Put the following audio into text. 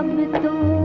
अब तो